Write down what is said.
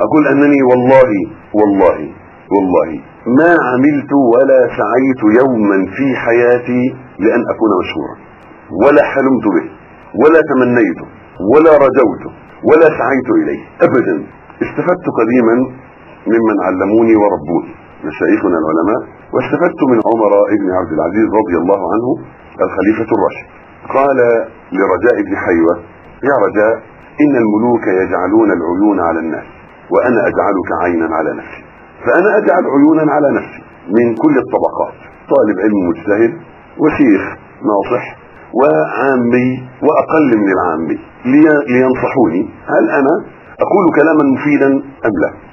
أقول أنني والله والله والله ما عملت ولا سعيت يوما في حياتي لأن أكون مشهورا. ولا حلمت به ولا تمنيته ولا رجوته ولا سعيت إليه ابدا. استفدت قديما ممن علموني وربوني مشايخنا العلماء واستفدت من عمر بن عبد العزيز رضي الله عنه الخليفة الراشد. قال لرجاء بن حيوة يا رجاء إن الملوك يجعلون العيون على الناس. وأنا أجعلك عينا على نفسي. فأنا أجعل عيونا على نفسي من كل الطبقات. طالب علم مجتهد وشيخ ناصح وعامي وأقل من العامي. لي- لينصحوني. هل أنا أقول كلاما مفيدا أم لا؟